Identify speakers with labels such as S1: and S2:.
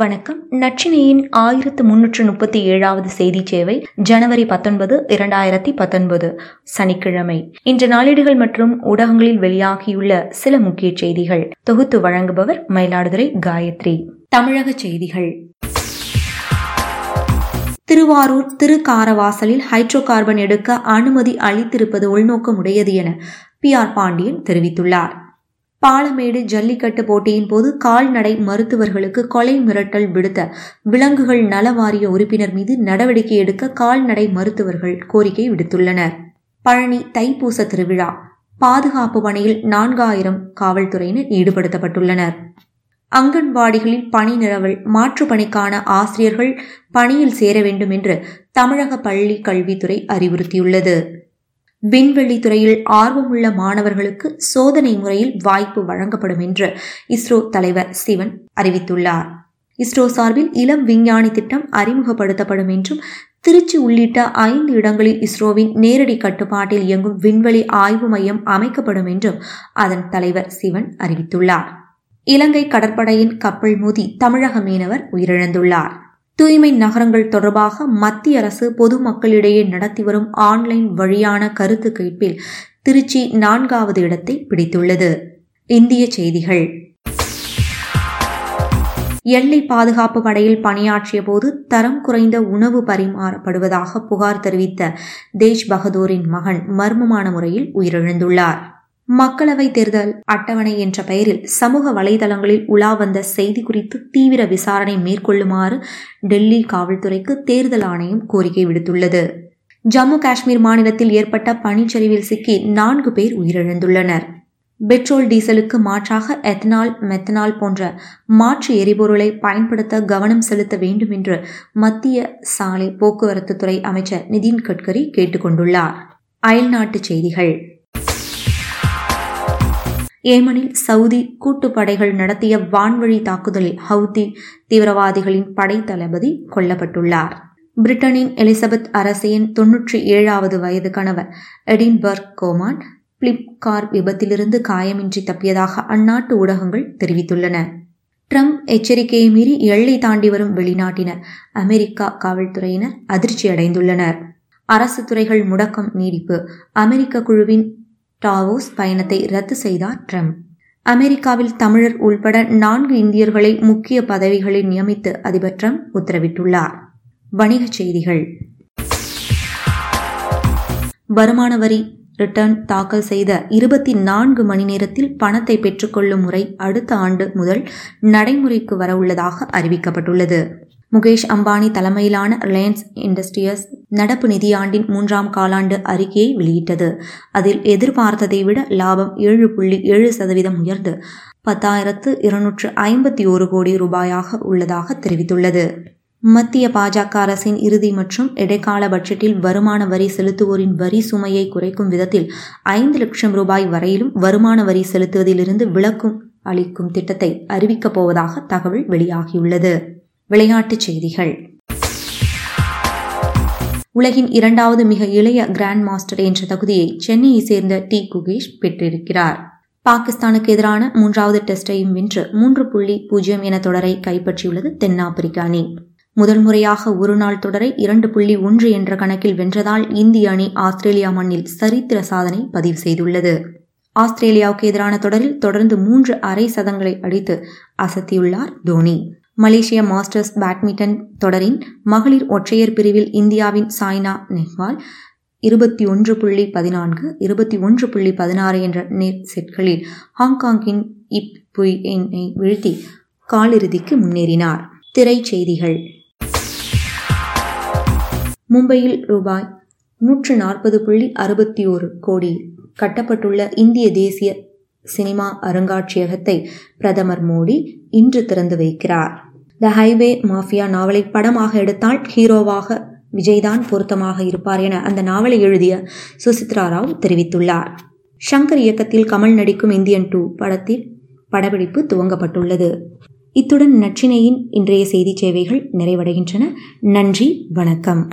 S1: வணக்கம் நச்சினியின் ஆயிரத்து முன்னூற்று முப்பத்தி ஏழாவது செய்தி சேவை ஜனவரி பத்தொன்பது இரண்டாயிரத்தி பத்தொன்பது சனிக்கிழமை இன்று நாளிடுகள் மற்றும் ஊடகங்களில் வெளியாகியுள்ள சில முக்கிய செய்திகள் தொகுத்து வழங்குபவர் மயிலாடுதுறை காயத்ரி தமிழக செய்திகள் திருவாரூர் திருக்காரவாசலில் ஹைட்ரோ கார்பன் எடுக்க அனுமதி அளித்திருப்பது உள்நோக்கமுடையது என பி ஆர் பாண்டியன் தெரிவித்துள்ளார் பாலமேடு ஜல்லிக்கட்டு போட்டியின் போது கால்நடை மருத்துவர்களுக்கு கொலை மிரட்டல் விடுத்த விலங்குகள் நல வாரிய உறுப்பினர் மீது நடவடிக்கை எடுக்க கால்நடை மருத்துவர்கள் கோரிக்கை விடுத்துள்ளனர் பழனி தைப்பூச திருவிழா பாதுகாப்பு பணியில் நான்காயிரம் காவல்துறையினர் ஈடுபடுத்தப்பட்டுள்ளனர் அங்கன்வாடிகளில் பணி நிலவல் மாற்றுப்பணிக்கான பணிக்கான ஆசிரியர்கள் பணியில் சேர வேண்டும் என்று தமிழக பள்ளி கல்வித்துறை அறிவுறுத்தியுள்ளது விண்வெளி துறையில் ஆர்வமுள்ள மாணவர்களுக்கு சோதனை முறையில் வாய்ப்பு வழங்கப்படும் என்று இஸ்ரோ தலைவர் சிவன் அறிவித்துள்ளார் இஸ்ரோ சார்பில் இளம் விஞ்ஞானி திட்டம் அறிமுகப்படுத்தப்படும் என்றும் திருச்சி உள்ளிட்ட ஐந்து இடங்களில் இஸ்ரோவின் நேரடி கட்டுப்பாட்டில் இயங்கும் விண்வெளி ஆய்வு மையம் அமைக்கப்படும் என்றும் அதன் தலைவர் சிவன் அறிவித்துள்ளார் இலங்கை கடற்படையின் கப்பல் மோதி தமிழக மீனவர் உயிரிழந்துள்ளார் தூய்மை நகரங்கள் தொடர்பாக மத்திய அரசு பொதுமக்களிடையே நடத்தி வரும் ஆன்லைன் வழியான கருத்து கேட்பில் திருச்சி நான்காவது இடத்தை பிடித்துள்ளது இந்திய செய்திகள் எல்லை பாதுகாப்பு படையில் பணியாற்றிய போது தரம் குறைந்த உணவு பரிமாறப்படுவதாக புகார் தெரிவித்த தேஷ் பகதூரின் மகன் மர்மமான முறையில் உயிரிழந்துள்ளார் மக்களவை தேர்தல் அட்டவணை என்ற பெயரில் சமூக வலைதளங்களில் உலா வந்த செய்தி குறித்து தீவிர விசாரணை மேற்கொள்ளுமாறு டெல்லி காவல்துறைக்கு தேர்தல் ஆணையம் கோரிக்கை விடுத்துள்ளது ஜம்மு காஷ்மீர் மாநிலத்தில் ஏற்பட்ட பனிச்சரிவில் சிக்கி நான்கு பேர் உயிரிழந்துள்ளனர் பெட்ரோல் டீசலுக்கு மாற்றாக எத்தனால் மெத்தனால் போன்ற மாற்று எரிபொருளை பயன்படுத்த கவனம் செலுத்த வேண்டும் என்று மத்திய சாலை போக்குவரத்து துறை அமைச்சர் நிதின் கட்கரி கேட்டுக்கொண்டுள்ளார் அயல்நாட்டு செய்திகள் ஏமனில் சவுதி கூட்டுப்படைகள் நடத்திய வான்வழி தாக்குதலில் ஹவுதி தீவிரவாதிகளின் படைத்தளபதி கொல்லப்பட்டுள்ளார் பிரிட்டனின் எலிசபெத் அரசியின் தொன்னூற்றி ஏழாவது வயது கணவர் எடின்பர்க் கோமான் பிளிப்கார் விபத்திலிருந்து காயமின்றி தப்பியதாக அந்நாட்டு ஊடகங்கள் தெரிவித்துள்ளன ட்ரம்ப் எச்சரிக்கையை மீறி எல்லை தாண்டி வரும் வெளிநாட்டினர் அமெரிக்கா காவல்துறையினர் அதிர்ச்சி அடைந்துள்ளனர் அரசு துறைகள் முடக்கம் நீடிப்பு அமெரிக்க குழுவின் டாவோஸ் பயணத்தை ரத்து செய்தார் ட்ரம்ப் அமெரிக்காவில் தமிழர் உள்பட நான்கு இந்தியர்களை முக்கிய பதவிகளில் நியமித்து அதிபர் ட்ரம்ப் உத்தரவிட்டுள்ளார் வணிகச் செய்திகள் வருமான வரி ரிட்டர்ன் தாக்கல் செய்த இருபத்தி நான்கு மணி நேரத்தில் பணத்தை பெற்றுக்கொள்ளும் முறை அடுத்த ஆண்டு முதல் நடைமுறைக்கு வரவுள்ளதாக அறிவிக்கப்பட்டுள்ளது முகேஷ் அம்பானி தலைமையிலான ரிலையன்ஸ் இண்டஸ்ட்ரியஸ் நடப்பு நிதியாண்டின் மூன்றாம் காலாண்டு அறிக்கையை வெளியிட்டது அதில் எதிர்பார்த்ததை விட லாபம் ஏழு புள்ளி ஏழு சதவீதம் உயர்ந்து பத்தாயிரத்து இருநூற்று ஐம்பத்தி ஒரு கோடி ரூபாயாக உள்ளதாக தெரிவித்துள்ளது மத்திய பாஜக அரசின் இறுதி மற்றும் இடைக்கால பட்ஜெட்டில் வருமான வரி செலுத்துவோரின் வரி சுமையை குறைக்கும் விதத்தில் ஐந்து லட்சம் ரூபாய் வரையிலும் வருமான வரி செலுத்துவதிலிருந்து விலக்கும் அளிக்கும் திட்டத்தை அறிவிக்கப் போவதாக தகவல் வெளியாகியுள்ளது விளையாட்டுச் செய்திகள் உலகின் இரண்டாவது மிக இளைய கிராண்ட் மாஸ்டர் என்ற தகுதியை சென்னையை சேர்ந்த டி குகேஷ் பெற்றிருக்கிறார் பாகிஸ்தானுக்கு எதிரான மூன்றாவது டெஸ்டையும் வென்று மூன்று புள்ளி பூஜ்ஜியம் என தொடரை கைப்பற்றியுள்ளது தென்னாப்பிரிக்க அணி முதல் முறையாக ஒருநாள் தொடரை இரண்டு புள்ளி ஒன்று என்ற கணக்கில் வென்றதால் இந்திய அணி ஆஸ்திரேலியா மண்ணில் சரித்திர சாதனை பதிவு செய்துள்ளது ஆஸ்திரேலியாவுக்கு எதிரான தொடரில் தொடர்ந்து மூன்று அரை சதங்களை அடித்து அசத்தியுள்ளார் தோனி மலேசிய மாஸ்டர்ஸ் பேட்மிண்டன் தொடரின் மகளிர் ஒற்றையர் பிரிவில் இந்தியாவின் சாய்னா நெஹ்வால் இருபத்தி ஒன்று புள்ளி பதினான்கு இருபத்தி ஒன்று புள்ளி பதினாறு என்ற நேர் செட்களில் ஹாங்காங்கின் இப் புய் எண்ணை வீழ்த்தி காலிறுதிக்கு முன்னேறினார் திரைச்செய்திகள் மும்பையில் ரூபாய் நூற்று நாற்பது புள்ளி அறுபத்தி ஒரு கோடி கட்டப்பட்டுள்ள இந்திய தேசிய சினிமா அருங்காட்சியகத்தை பிரதமர் மோடி இன்று திறந்து வைக்கிறார் த ஹைவே மாஃபியா நாவலை படமாக எடுத்தால் ஹீரோவாக விஜய்தான் பொருத்தமாக இருப்பார் என அந்த நாவலை எழுதிய சுசித்ரா ராவ் தெரிவித்துள்ளார் ஷங்கர் இயக்கத்தில் கமல் நடிக்கும் இந்தியன் டூ படத்தில் படப்பிடிப்பு துவங்கப்பட்டுள்ளது இத்துடன் நச்சினையின் இன்றைய செய்தி சேவைகள் நிறைவடைகின்றன நன்றி வணக்கம்